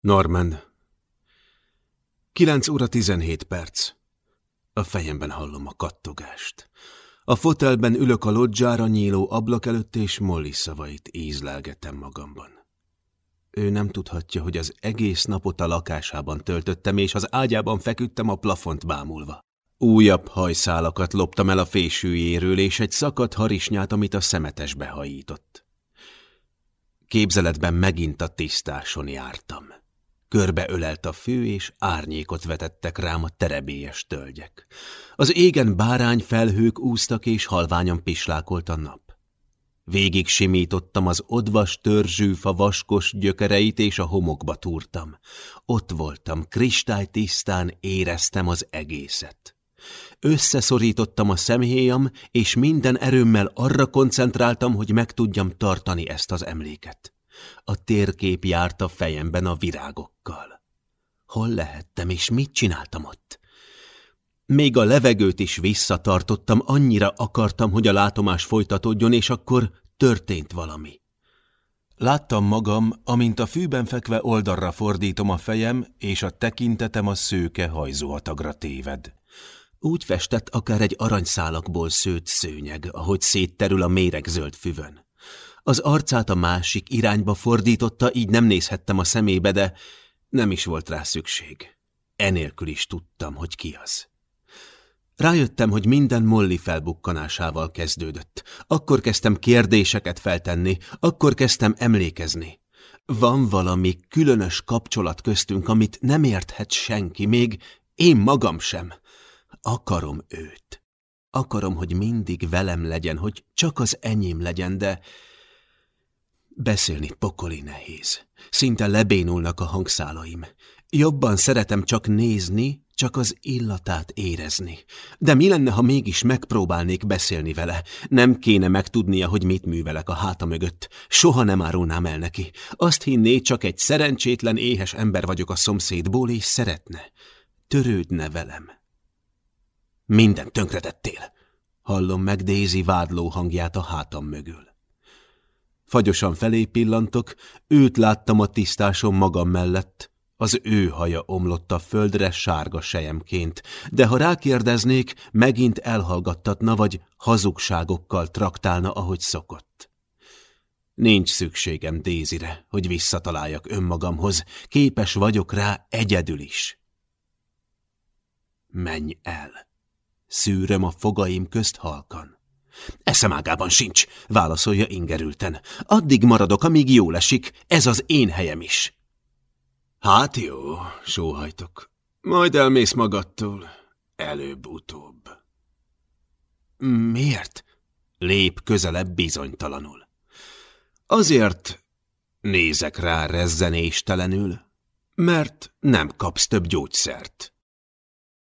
Norman. 9 óra 17 perc. A fejemben hallom a kattogást. A fotelben ülök a lodzsára nyíló ablak előtt, és Molly szavait ízlelgetem magamban. Ő nem tudhatja, hogy az egész napot a lakásában töltöttem, és az ágyában feküdtem a plafont bámulva. Újabb hajszálakat loptam el a fésűjéről, és egy szakadt harisnyát, amit a szemetesbe hajított. Képzeletben megint a tisztáson jártam. Körbe ölelt a fő, és árnyékot vetettek rám a terebélyes tölgyek. Az égen bárány felhők úztak, és halványan pislákolt a nap. Végig simítottam az odvas törzsűfa vaskos gyökereit, és a homokba túrtam. Ott voltam, kristálytisztán éreztem az egészet. Összeszorítottam a szemhéjam, és minden erőmmel arra koncentráltam, hogy meg tudjam tartani ezt az emléket. A térkép járt a fejemben a virágokkal. Hol lehettem, és mit csináltam ott? Még a levegőt is visszatartottam, annyira akartam, hogy a látomás folytatódjon, és akkor történt valami. Láttam magam, amint a fűben fekve oldalra fordítom a fejem, és a tekintetem a szőke hajzóatagra téved. Úgy festett akár egy aranyszálakból szőtt szőnyeg, ahogy szétterül a méregzöld füvön. Az arcát a másik irányba fordította, így nem nézhettem a szemébe, de nem is volt rá szükség. Enélkül is tudtam, hogy ki az. Rájöttem, hogy minden Molly felbukkanásával kezdődött. Akkor kezdtem kérdéseket feltenni, akkor kezdtem emlékezni. Van valami különös kapcsolat köztünk, amit nem érthet senki, még én magam sem. Akarom őt. Akarom, hogy mindig velem legyen, hogy csak az enyém legyen, de... Beszélni pokoli nehéz. Szinte lebénulnak a hangszálaim. Jobban szeretem csak nézni, csak az illatát érezni. De mi lenne, ha mégis megpróbálnék beszélni vele? Nem kéne megtudnia, hogy mit művelek a háta mögött. Soha nem árulnám el neki. Azt hinné, csak egy szerencsétlen, éhes ember vagyok a szomszédból, és szeretne. Törődne velem. Minden tönkretettél. Hallom meg Daisy vádló hangját a hátam mögül. Fagyosan felé pillantok, őt láttam a tisztáson magam mellett, az ő haja omlott a földre sárga sejemként, de ha rákérdeznék, megint elhallgattatna, vagy hazugságokkal traktálna, ahogy szokott. Nincs szükségem Dézire, hogy visszataláljak önmagamhoz, képes vagyok rá egyedül is. Menj el! Szűröm a fogaim közt halkan. Eszemágában sincs, válaszolja ingerülten. Addig maradok, amíg jól esik, ez az én helyem is. Hát jó, sóhajtok. Majd elmész magadtól, előbb-utóbb. Miért? Lép közelebb bizonytalanul. Azért nézek rá rezzenéstelenül, mert nem kapsz több gyógyszert.